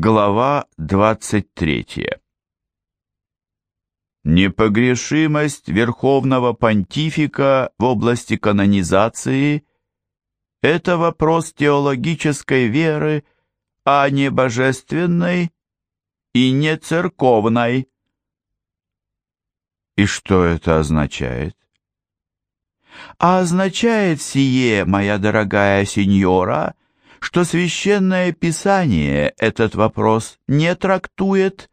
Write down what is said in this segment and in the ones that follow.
Глава 23 Непогрешимость Верховного Понтифика в области канонизации – это вопрос теологической веры, а не божественной и не церковной. И что это означает? А означает сие, моя дорогая сеньора, что священное писание этот вопрос не трактует,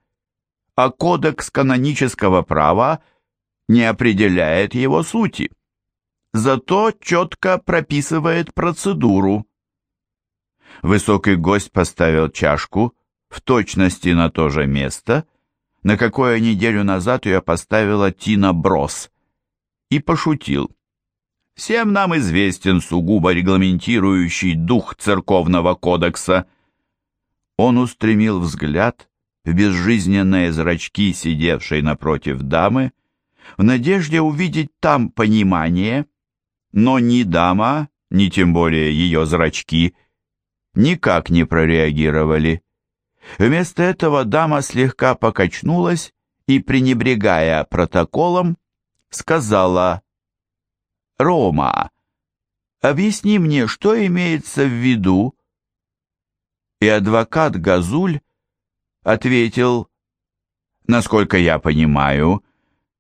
а кодекс канонического права не определяет его сути, зато четко прописывает процедуру. Высокий гость поставил чашку в точности на то же место, на какое неделю назад ее поставила Тина Брос, и пошутил. Всем нам известен сугубо регламентирующий дух церковного кодекса. Он устремил взгляд в безжизненные зрачки, сидевшей напротив дамы, в надежде увидеть там понимание, но ни дама, ни тем более ее зрачки, никак не прореагировали. Вместо этого дама слегка покачнулась и, пренебрегая протоколом, сказала Рома, объясни мне, что имеется в виду?» И адвокат Газуль ответил, «Насколько я понимаю,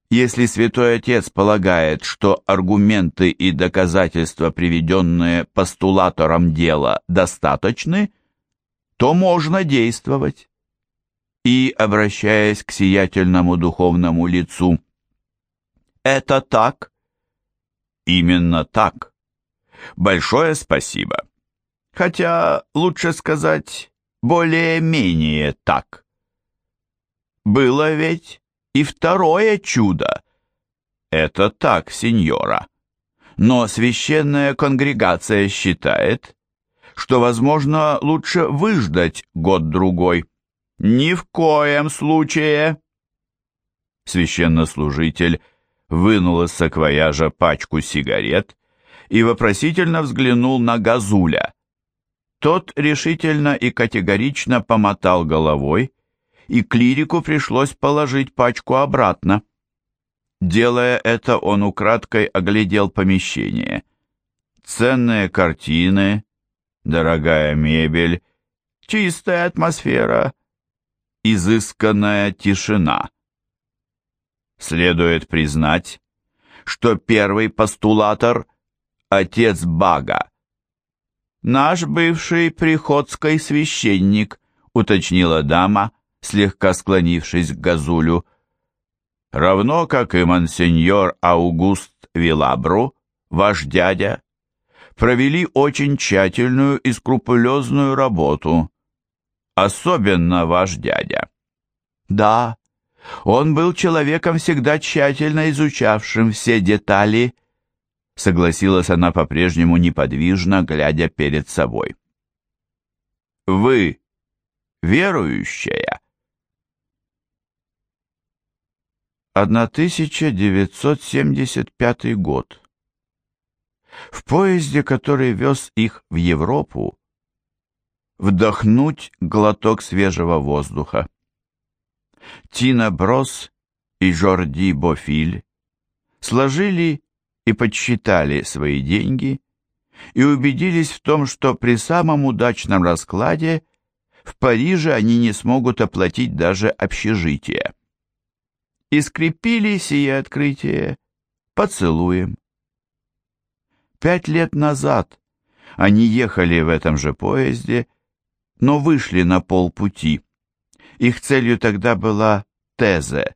если Святой Отец полагает, что аргументы и доказательства, приведенные постулатором дела, достаточны, то можно действовать». И, обращаясь к сиятельному духовному лицу, «Это так?» Именно так. Большое спасибо. Хотя, лучше сказать, более-менее так. Было ведь и второе чудо. Это так, сеньора. Но священная конгрегация считает, что, возможно, лучше выждать год-другой. Ни в коем случае. Священнослужитель вынул из саквояжа пачку сигарет и вопросительно взглянул на Газуля. Тот решительно и категорично помотал головой, и клирику пришлось положить пачку обратно. Делая это, он украдкой оглядел помещение. Ценные картины, дорогая мебель, чистая атмосфера, изысканная тишина. Следует признать, что первый постулатор – отец Бага. «Наш бывший приходской священник», – уточнила дама, слегка склонившись к Газулю. «Равно как и монсеньор Аугуст Вилабру, ваш дядя, провели очень тщательную и скрупулезную работу. Особенно ваш дядя». «Да, он был человеком, всегда тщательно изучавшим все детали, согласилась она по-прежнему неподвижно, глядя перед собой. Вы верующая? 1975 год. В поезде, который вез их в Европу, вдохнуть глоток свежего воздуха. Тина Брос и Жорди Бофиль сложили и подсчитали свои деньги и убедились в том, что при самом удачном раскладе в Париже они не смогут оплатить даже общежитие. И скрепили сие открытие поцелуем. Пять лет назад они ехали в этом же поезде, но вышли на полпути. Их целью тогда была Тезе,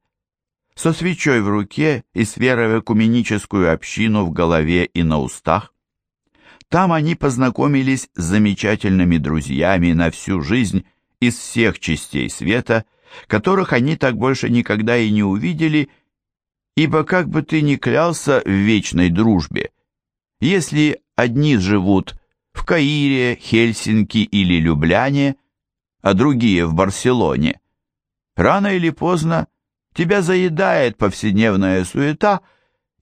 со свечой в руке и с верой в экуменическую общину в голове и на устах. Там они познакомились с замечательными друзьями на всю жизнь из всех частей света, которых они так больше никогда и не увидели, ибо как бы ты ни клялся в вечной дружбе, если одни живут в Каире, Хельсинки или Любляне – а другие в Барселоне. Рано или поздно тебя заедает повседневная суета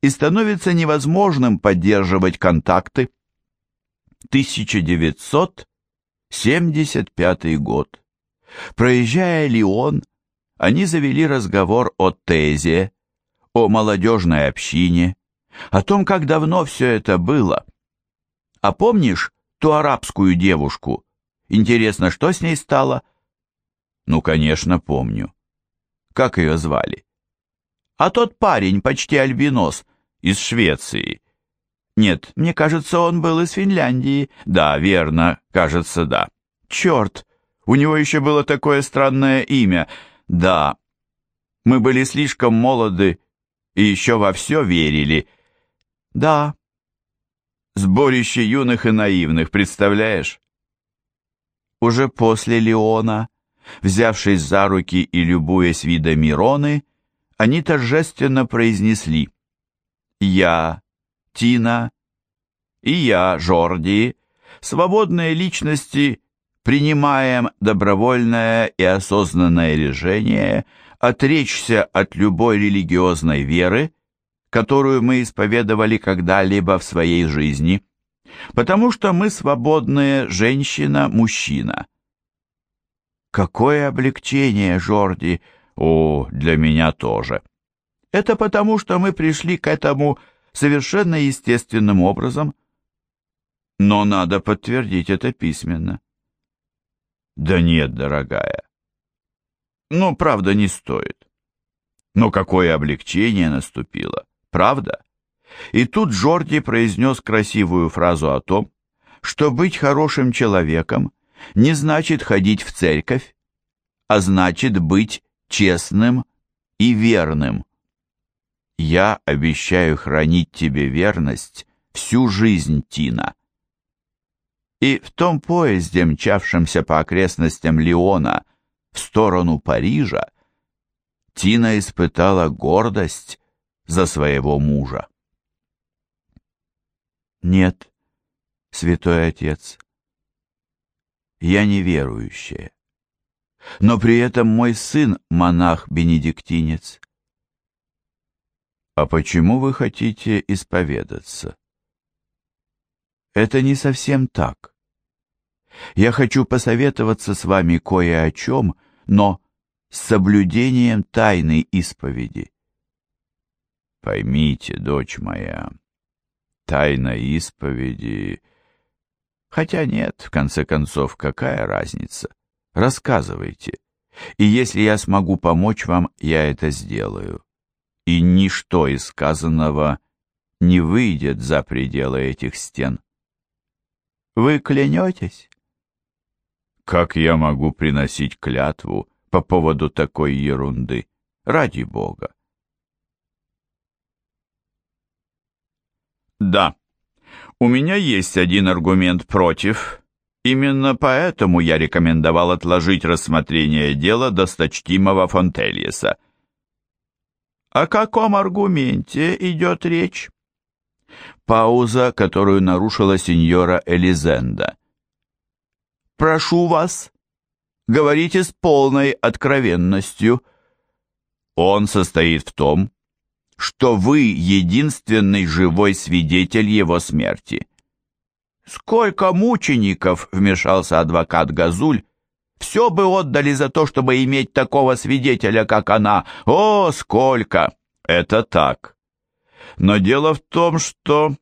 и становится невозможным поддерживать контакты. 1975 год. Проезжая Лион, они завели разговор о Тезе, о молодежной общине, о том, как давно все это было. А помнишь ту арабскую девушку? Интересно, что с ней стало? Ну, конечно, помню. Как ее звали? А тот парень, почти альбинос, из Швеции. Нет, мне кажется, он был из Финляндии. Да, верно, кажется, да. Черт, у него еще было такое странное имя. Да, мы были слишком молоды и еще во все верили. Да, сборище юных и наивных, представляешь? Уже после Леона, взявшись за руки и любуясь видами Роны, они торжественно произнесли «Я, Тина и я, Жорди, свободные личности, принимаем добровольное и осознанное решение отречься от любой религиозной веры, которую мы исповедовали когда-либо в своей жизни, потому что мы свободные женщина-мужчина. Какое облегчение, Жорди! О, для меня тоже. Это потому, что мы пришли к этому совершенно естественным образом. Но надо подтвердить это письменно. Да нет, дорогая. Ну, правда, не стоит. Но какое облегчение наступило, правда? И тут Джорди произнес красивую фразу о том, что быть хорошим человеком не значит ходить в церковь, а значит быть честным и верным. Я обещаю хранить тебе верность всю жизнь, Тина. И в том поезде, мчавшемся по окрестностям Лиона в сторону Парижа, Тина испытала гордость за своего мужа. Нет, святой отец, я неверующая, но при этом мой сын монах-бенедиктинец. А почему вы хотите исповедаться? Это не совсем так. Я хочу посоветоваться с вами кое о чем, но с соблюдением тайной исповеди. Поймите, дочь моя, тайна исповеди... Хотя нет, в конце концов, какая разница? Рассказывайте. И если я смогу помочь вам, я это сделаю и ничто из сказанного не выйдет за пределы этих стен. Вы клянетесь? Как я могу приносить клятву по поводу такой ерунды? Ради Бога. Да, у меня есть один аргумент против. Именно поэтому я рекомендовал отложить рассмотрение дела досточтимого Фонтельеса. О каком аргументе идет речь? Пауза, которую нарушила сеньора Элизенда. Прошу вас, говорите с полной откровенностью. Он состоит в том, что вы единственный живой свидетель его смерти. Сколько мучеников, вмешался адвокат Газуль, все бы отдали за то, чтобы иметь такого свидетеля, как она. О, сколько! Это так. Но дело в том, что...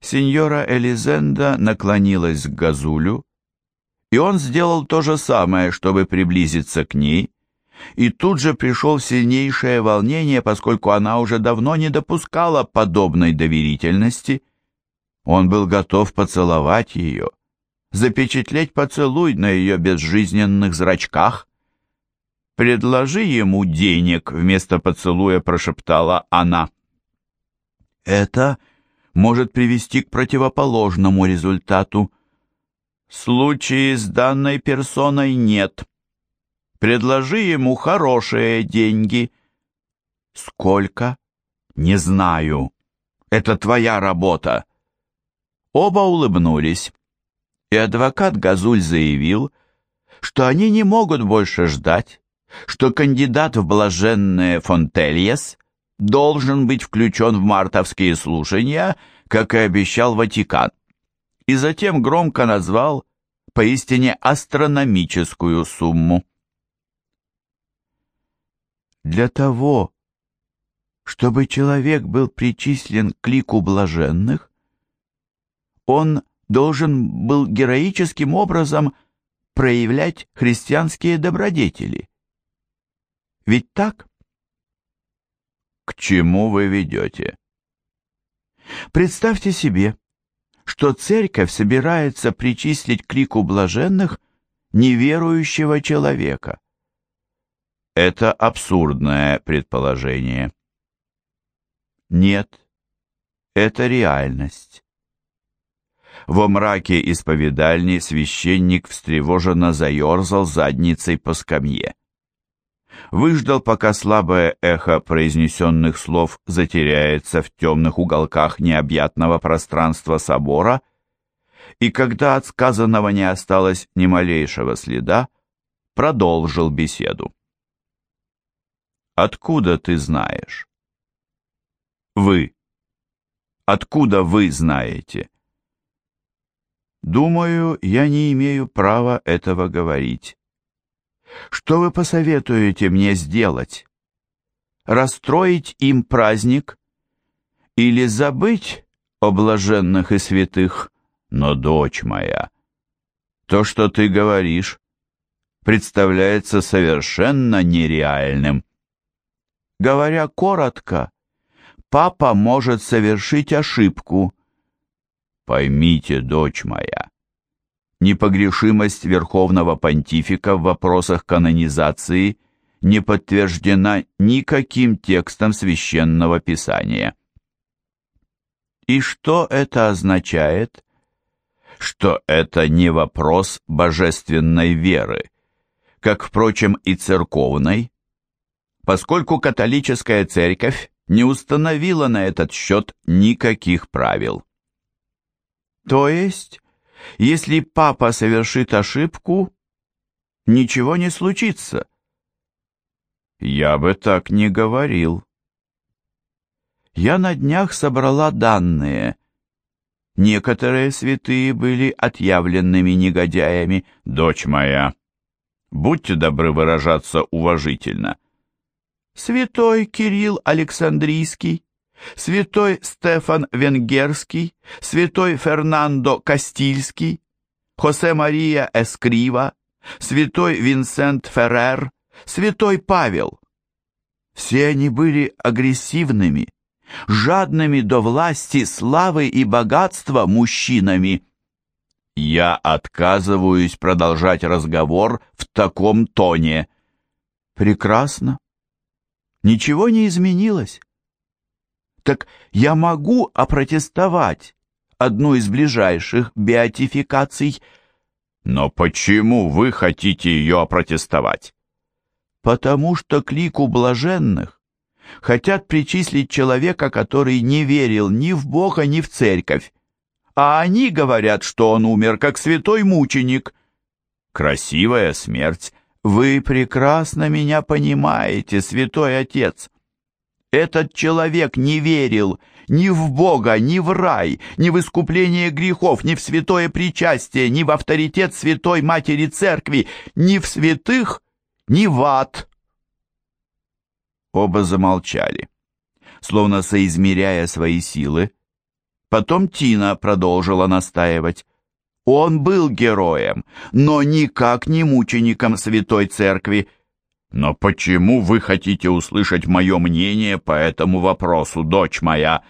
Сеньора Элизенда наклонилась к Газулю, и он сделал то же самое, чтобы приблизиться к ней, и тут же пришел сильнейшее волнение, поскольку она уже давно не допускала подобной доверительности. Он был готов поцеловать ее, запечатлеть поцелуй на ее безжизненных зрачках. «Предложи ему денег», — вместо поцелуя прошептала она. «Это может привести к противоположному результату. Случаи с данной персоной нет. Предложи ему хорошие деньги». «Сколько?» «Не знаю. Это твоя работа». Оба улыбнулись и адвокат Газуль заявил, что они не могут больше ждать, что кандидат в блаженные Фонтельес должен быть включен в мартовские слушания, как и обещал Ватикан, и затем громко назвал поистине астрономическую сумму. Для того, чтобы человек был причислен к лику блаженных, он должен был героическим образом проявлять христианские добродетели. Ведь так? К чему вы ведете? Представьте себе, что церковь собирается причислить к лику блаженных неверующего человека. Это абсурдное предположение. Нет, это реальность. Во мраке исповедальни священник встревоженно заерзал задницей по скамье. Выждал, пока слабое эхо произнесенных слов затеряется в темных уголках необъятного пространства собора, и когда от сказанного не осталось ни малейшего следа, продолжил беседу. «Откуда ты знаешь?» «Вы. Откуда вы знаете?» Думаю, я не имею права этого говорить. Что вы посоветуете мне сделать? Расстроить им праздник? Или забыть о блаженных и святых? Но, дочь моя, то, что ты говоришь, представляется совершенно нереальным. Говоря коротко, папа может совершить ошибку, Поймите, дочь моя, непогрешимость Верховного Понтифика в вопросах канонизации не подтверждена никаким текстом Священного Писания. И что это означает? Что это не вопрос божественной веры, как, впрочем, и церковной, поскольку католическая церковь не установила на этот счет никаких правил. То есть, если папа совершит ошибку, ничего не случится. Я бы так не говорил. Я на днях собрала данные. Некоторые святые были отъявленными негодяями. Дочь моя, будьте добры выражаться уважительно. Святой Кирилл Александрийский святой Стефан Венгерский, святой Фернандо Кастильский, Хосе Мария Эскрива, святой Винсент Феррер, святой Павел. Все они были агрессивными, жадными до власти, славы и богатства мужчинами. Я отказываюсь продолжать разговор в таком тоне. Прекрасно. Ничего не изменилось. Так я могу опротестовать одну из ближайших беатификаций. Но почему вы хотите ее опротестовать? Потому что к лику блаженных хотят причислить человека, который не верил ни в Бога, ни в церковь. А они говорят, что он умер как святой мученик. Красивая смерть. Вы прекрасно меня понимаете, святой отец. Этот человек не верил ни в Бога, ни в рай, ни в искупление грехов, ни в святое причастие, ни в авторитет Святой Матери Церкви, ни в святых, ни в ад. Оба замолчали, словно соизмеряя свои силы. Потом Тина продолжила настаивать. Он был героем, но никак не мучеником Святой Церкви. Но почему вы хотите услышать мое мнение по этому вопросу, дочь моя?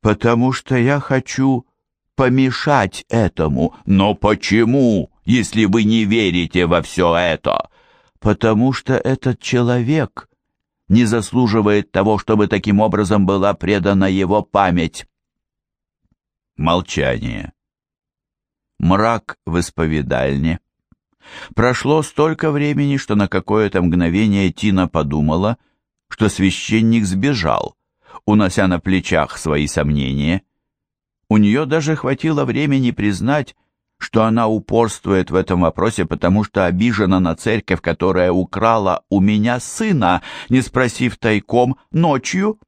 Потому что я хочу помешать этому. Но почему, если вы не верите во все это? Потому что этот человек не заслуживает того, чтобы таким образом была предана его память. Молчание. Мрак в исповедальне. Прошло столько времени, что на какое-то мгновение Тина подумала, что священник сбежал, унося на плечах свои сомнения. У нее даже хватило времени признать, что она упорствует в этом вопросе, потому что обижена на церковь, которая украла у меня сына, не спросив тайком ночью.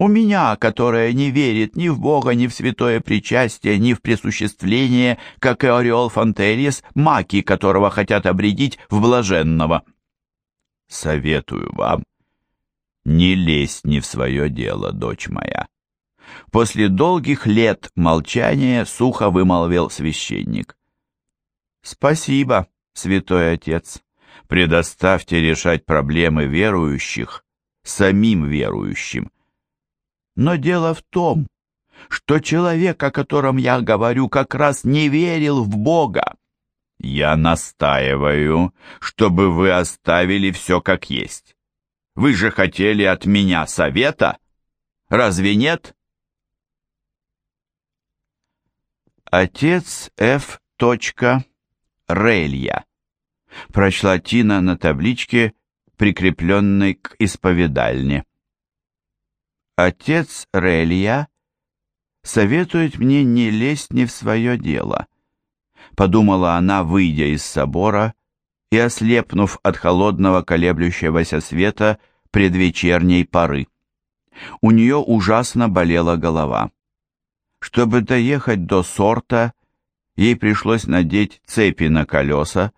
У меня, которая не верит ни в Бога, ни в святое причастие, ни в присуществление, как и Ореол Фонтельес, маки, которого хотят обредить в блаженного. Советую вам, не лезь не в свое дело, дочь моя. После долгих лет молчания сухо вымолвил священник. Спасибо, святой отец. Предоставьте решать проблемы верующих самим верующим. Но дело в том, что человек, о котором я говорю, как раз не верил в Бога. Я настаиваю, чтобы вы оставили все как есть. Вы же хотели от меня совета? Разве нет? Отец Ф. Релья. Прочла Тина на табличке, прикрепленной к исповедальне. Отец Релья советует мне не лезть не в свое дело, подумала она, выйдя из собора и ослепнув от холодного колеблющегося света предвечерней поры. У нее ужасно болела голова. Чтобы доехать до сорта, ей пришлось надеть цепи на колеса,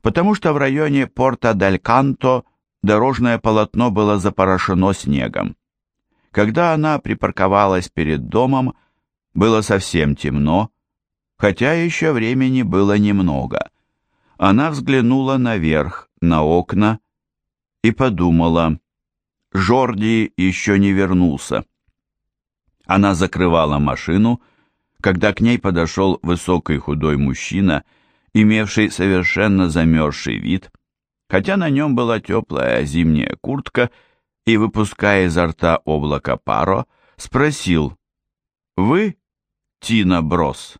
потому что в районе Порта-даль-Канто дорожное полотно было запорошено снегом. Когда она припарковалась перед домом, было совсем темно, хотя еще времени было немного. Она взглянула наверх, на окна, и подумала, Жорди еще не вернулся. Она закрывала машину, когда к ней подошел высокий худой мужчина, имевший совершенно замерзший вид, хотя на нем была теплая зимняя куртка и, выпуская изо рта облако паро, спросил, «Вы Тина Брос,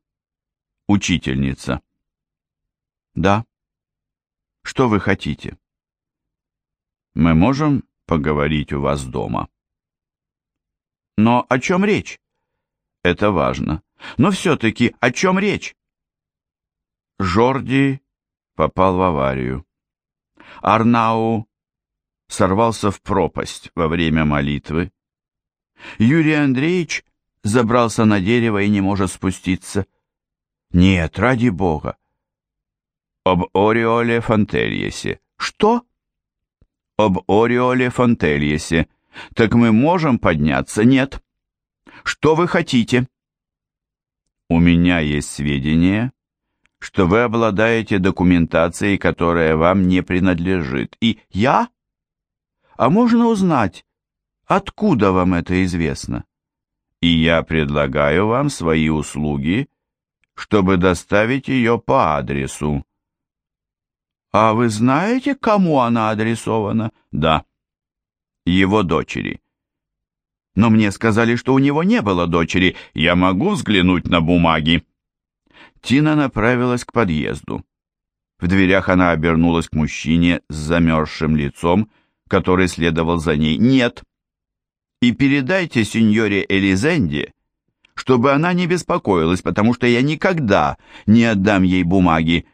учительница?» «Да». «Что вы хотите?» «Мы можем поговорить у вас дома?» «Но о чем речь?» «Это важно. Но все-таки о чем речь?» Жорди попал в аварию. Арнау сорвался в пропасть во время молитвы. Юрий Андреевич забрался на дерево и не может спуститься. Нет, ради бога. Об Ореоле Фонтельесе. Что? Об Ореоле Фонтельесе. Так мы можем подняться? Нет. Что вы хотите? У меня есть сведения, что вы обладаете документацией, которая вам не принадлежит. И я? А можно узнать, откуда вам это известно? И я предлагаю вам свои услуги, чтобы доставить ее по адресу. А вы знаете, кому она адресована? Да. Его дочери. Но мне сказали, что у него не было дочери. Я могу взглянуть на бумаги. Тина направилась к подъезду. В дверях она обернулась к мужчине с замерзшим лицом, который следовал за ней. «Нет!» «И передайте сеньоре Элизенде, чтобы она не беспокоилась, потому что я никогда не отдам ей бумаги».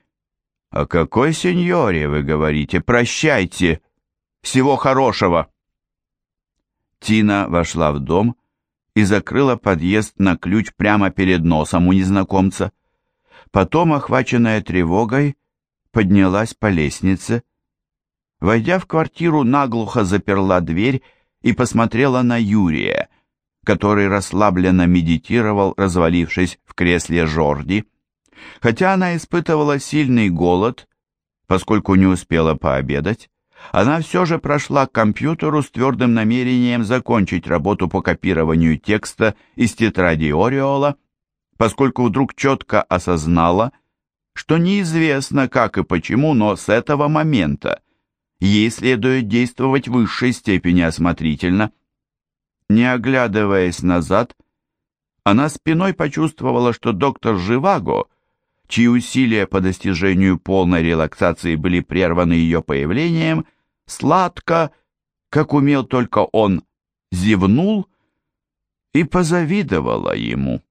«О какой сеньоре вы говорите? Прощайте! Всего хорошего!» Тина вошла в дом и закрыла подъезд на ключ прямо перед носом у незнакомца. Потом, охваченная тревогой, поднялась по лестнице. Войдя в квартиру, наглухо заперла дверь и посмотрела на Юрия, который расслабленно медитировал, развалившись в кресле Жорди. Хотя она испытывала сильный голод, поскольку не успела пообедать, она все же прошла к компьютеру с твердым намерением закончить работу по копированию текста из тетради Ореола поскольку вдруг четко осознала, что неизвестно как и почему, но с этого момента ей следует действовать в высшей степени осмотрительно. Не оглядываясь назад, она спиной почувствовала, что доктор Живаго, чьи усилия по достижению полной релаксации были прерваны ее появлением, сладко, как умел только он, зевнул и позавидовала ему.